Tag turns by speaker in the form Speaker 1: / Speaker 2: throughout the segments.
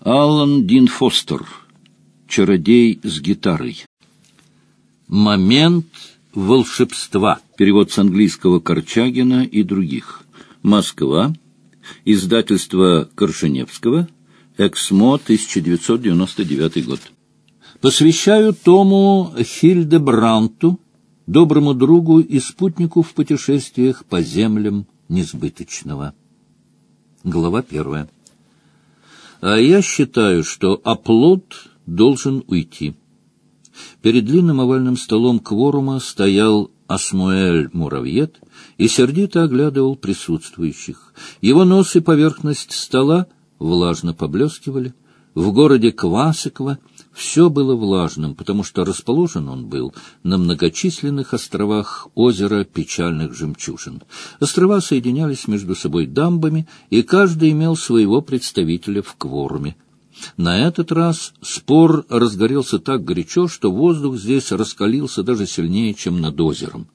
Speaker 1: Алан Дин Фостер. Чародей с гитарой. Момент волшебства. Перевод с английского Корчагина и других. Москва. Издательство Коршеневского. Эксмо, 1999 год. Посвящаю тому Хильдебранту, доброму другу и спутнику в путешествиях по землям несбыточного. Глава первая. А я считаю, что оплот должен уйти. Перед длинным овальным столом кворума стоял Асмуэль Муравьед и сердито оглядывал присутствующих. Его нос и поверхность стола влажно поблескивали. В городе Квасикова все было влажным, потому что расположен он был на многочисленных островах озера печальных жемчужин. Острова соединялись между собой дамбами, и каждый имел своего представителя в кворуме. На этот раз спор разгорелся так горячо, что воздух здесь раскалился даже сильнее, чем над озером.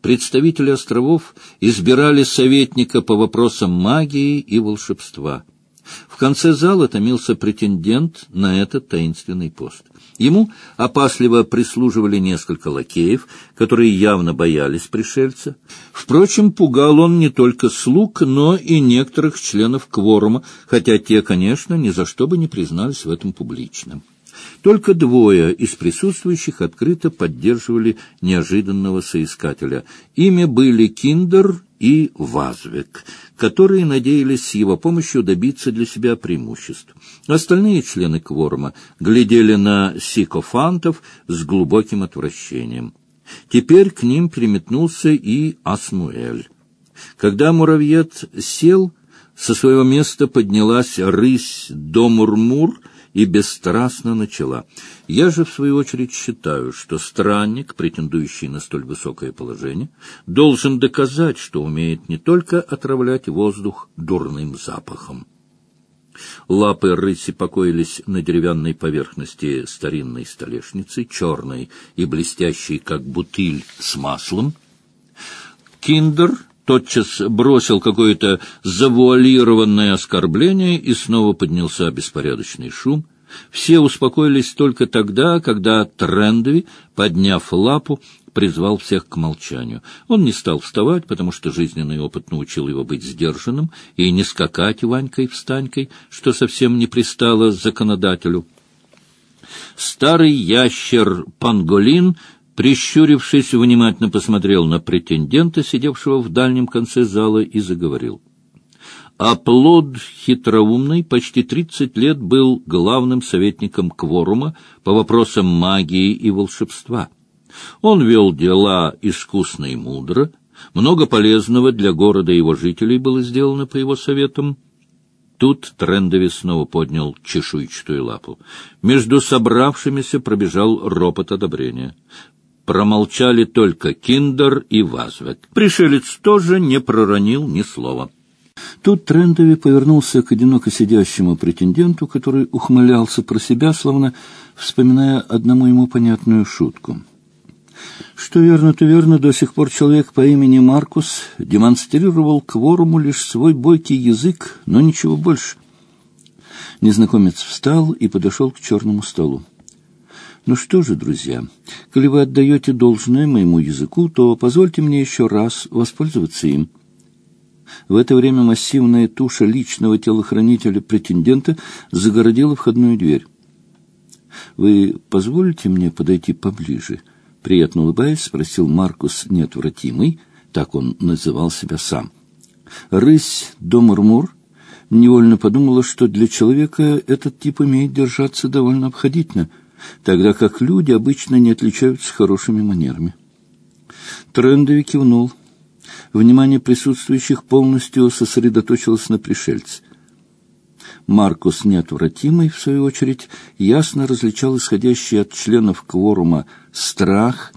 Speaker 1: Представители островов избирали советника по вопросам магии и волшебства — в конце зала томился претендент на этот таинственный пост. Ему опасливо прислуживали несколько лакеев, которые явно боялись пришельца. Впрочем, пугал он не только слуг, но и некоторых членов кворума, хотя те, конечно, ни за что бы не признались в этом публично. Только двое из присутствующих открыто поддерживали неожиданного соискателя. Ими были Киндер и Вазвек, которые надеялись с его помощью добиться для себя преимуществ. Остальные члены кворума глядели на сикофантов с глубоким отвращением. Теперь к ним переметнулся и Асмуэль. Когда муравьед сел, со своего места поднялась рысь Домурмур — и бесстрастно начала. Я же, в свою очередь, считаю, что странник, претендующий на столь высокое положение, должен доказать, что умеет не только отравлять воздух дурным запахом. Лапы рыси покоились на деревянной поверхности старинной столешницы, черной и блестящей, как бутыль с маслом. Киндер тотчас бросил какое-то завуалированное оскорбление, и снова поднялся беспорядочный шум. Все успокоились только тогда, когда Трендови, подняв лапу, призвал всех к молчанию. Он не стал вставать, потому что жизненный опыт научил его быть сдержанным и не скакать Ванькой-встанькой, что совсем не пристало законодателю. Старый ящер Панголин прищурившись, внимательно посмотрел на претендента, сидевшего в дальнем конце зала, и заговорил. Аплод хитроумный почти тридцать лет был главным советником кворума по вопросам магии и волшебства. Он вел дела искусно и мудро, много полезного для города и его жителей было сделано по его советам. Тут Трендови снова поднял чешуйчатую лапу. Между собравшимися пробежал ропот одобрения промолчали только Киндер и Вазвек. Пришелец тоже не проронил ни слова. Тут Трендови повернулся к одиноко сидящему претенденту, который ухмылялся про себя, словно вспоминая одному ему понятную шутку. Что верно, то верно, до сих пор человек по имени Маркус демонстрировал кворуму лишь свой бойкий язык, но ничего больше. Незнакомец встал и подошел к черному столу. Ну что же, друзья, коли вы отдаете должное моему языку, то позвольте мне еще раз воспользоваться им. В это время массивная туша личного телохранителя претендента загородила входную дверь. «Вы позволите мне подойти поближе?» Приятно улыбаясь, спросил Маркус Неотвратимый, так он называл себя сам. Рысь Домурмур невольно подумала, что для человека этот тип умеет держаться довольно обходительно — тогда как люди обычно не отличаются хорошими манерами. Трендови кивнул. Внимание присутствующих полностью сосредоточилось на пришельце. Маркус Неотвратимый, в свою очередь, ясно различал исходящий от членов кворума страх,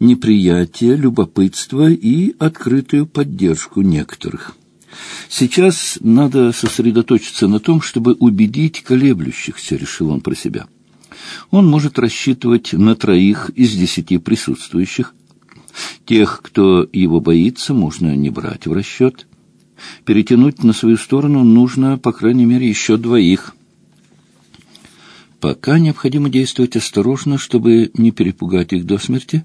Speaker 1: неприятие, любопытство и открытую поддержку некоторых. Сейчас надо сосредоточиться на том, чтобы убедить колеблющихся, решил он про себя он может рассчитывать на троих из десяти присутствующих. Тех, кто его боится, можно не брать в расчет. Перетянуть на свою сторону нужно, по крайней мере, еще двоих. Пока необходимо действовать осторожно, чтобы не перепугать их до смерти.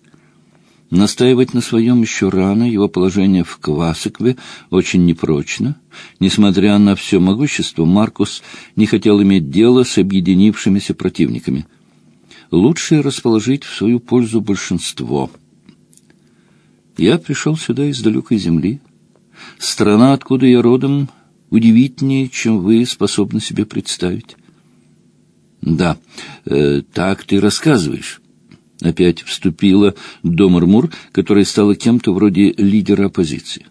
Speaker 1: Настаивать на своем еще рано, его положение в Квасыкве очень непрочно. Несмотря на все могущество, Маркус не хотел иметь дело с объединившимися противниками. Лучше расположить в свою пользу большинство. Я пришел сюда из далекой земли. Страна, откуда я родом, удивительнее, чем вы способны себе представить. Да, э, так ты рассказываешь. Опять вступила Домармур, которая стала кем-то вроде лидера оппозиции.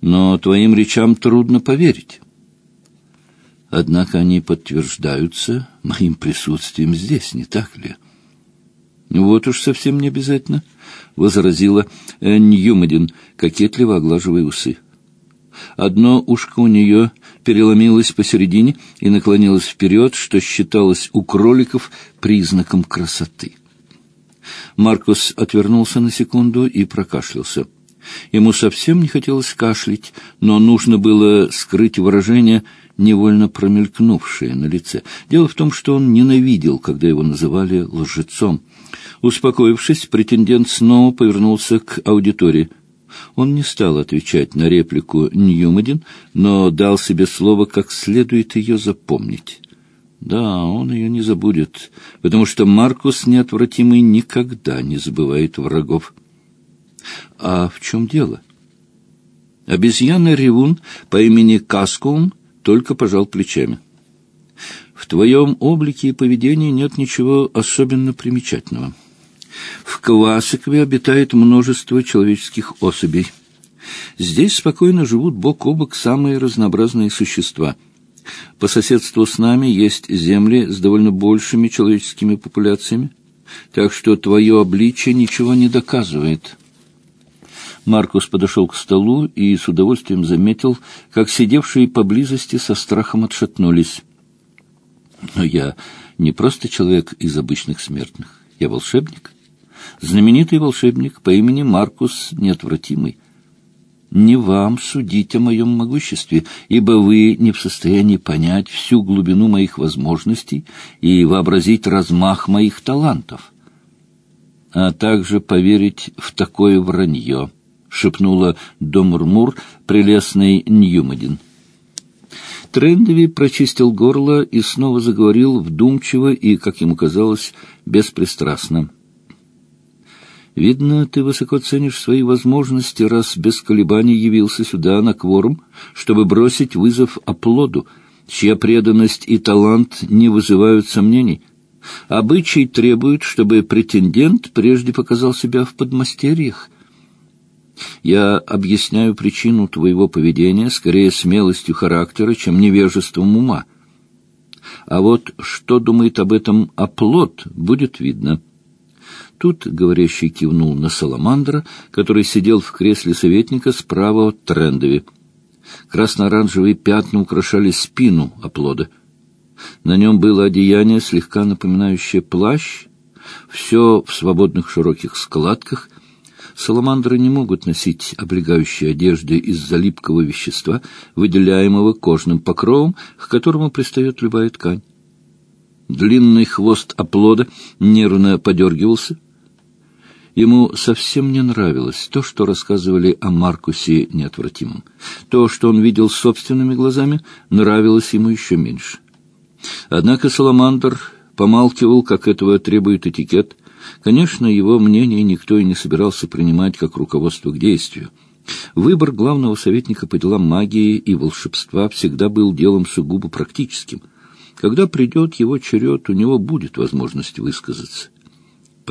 Speaker 1: Но твоим речам трудно поверить. Однако они подтверждаются моим присутствием здесь, не так ли? Вот уж совсем не обязательно, — возразила Ньюмадин, кокетливо оглаживая усы. Одно ушко у нее переломилось посередине и наклонилось вперед, что считалось у кроликов признаком красоты. Маркус отвернулся на секунду и прокашлялся. Ему совсем не хотелось кашлять, но нужно было скрыть выражение, невольно промелькнувшее на лице. Дело в том, что он ненавидел, когда его называли лжецом. Успокоившись, претендент снова повернулся к аудитории. Он не стал отвечать на реплику Ньюмадин, но дал себе слово, как следует ее запомнить. Да, он ее не забудет, потому что Маркус неотвратимый никогда не забывает врагов. А в чем дело? Обезьяна-ревун по имени Каскоум только пожал плечами. В твоем облике и поведении нет ничего особенно примечательного. В Квасикове обитает множество человеческих особей. Здесь спокойно живут бок о бок самые разнообразные существа — по соседству с нами есть земли с довольно большими человеческими популяциями, так что твое обличие ничего не доказывает». Маркус подошел к столу и с удовольствием заметил, как сидевшие поблизости со страхом отшатнулись. «Но я не просто человек из обычных смертных, я волшебник, знаменитый волшебник по имени Маркус Неотвратимый» не вам судить о моем могуществе, ибо вы не в состоянии понять всю глубину моих возможностей и вообразить размах моих талантов, а также поверить в такое вранье, — шепнула Домурмур, прелестный Ньюмадин. Трендови прочистил горло и снова заговорил вдумчиво и, как ему казалось, беспристрастно. Видно, ты высоко ценишь свои возможности, раз без колебаний явился сюда на кворум, чтобы бросить вызов оплоду, чья преданность и талант не вызывают сомнений. Обычай требует, чтобы претендент прежде показал себя в подмастерьях. Я объясняю причину твоего поведения скорее смелостью характера, чем невежеством ума. А вот что думает об этом оплот, будет видно». Тут говорящий кивнул на Саламандра, который сидел в кресле советника справа от Трендови. Красно-оранжевые пятна украшали спину оплода. На нем было одеяние, слегка напоминающее плащ, все в свободных широких складках. Саламандры не могут носить облегающие одежды из-за липкого вещества, выделяемого кожным покровом, к которому пристает любая ткань. Длинный хвост оплода нервно подергивался — Ему совсем не нравилось то, что рассказывали о Маркусе неотвратимом. То, что он видел собственными глазами, нравилось ему еще меньше. Однако Саламандр помалкивал, как этого требует этикет. Конечно, его мнение никто и не собирался принимать как руководство к действию. Выбор главного советника по делам магии и волшебства всегда был делом сугубо практическим. Когда придет его черед, у него будет возможность высказаться.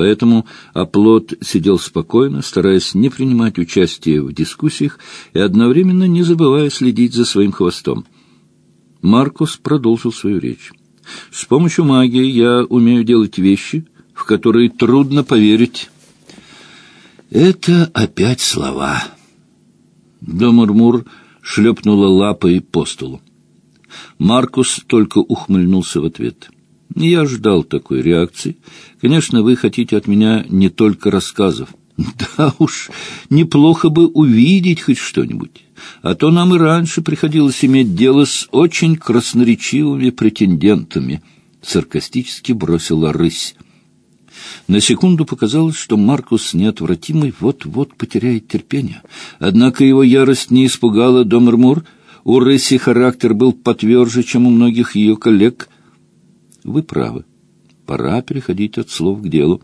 Speaker 1: Поэтому оплот сидел спокойно, стараясь не принимать участие в дискуссиях и одновременно не забывая следить за своим хвостом. Маркус продолжил свою речь. «С помощью магии я умею делать вещи, в которые трудно поверить». «Это опять слова». Домурмур шлепнула лапой по столу. Маркус только ухмыльнулся в ответ. Я ждал такой реакции. Конечно, вы хотите от меня не только рассказов. Да уж, неплохо бы увидеть хоть что-нибудь. А то нам и раньше приходилось иметь дело с очень красноречивыми претендентами. — саркастически бросила рысь. На секунду показалось, что Маркус неотвратимый вот-вот потеряет терпение. Однако его ярость не испугала Домермур. У рыси характер был потверже, чем у многих ее коллег. Вы правы. Пора переходить от слов к делу.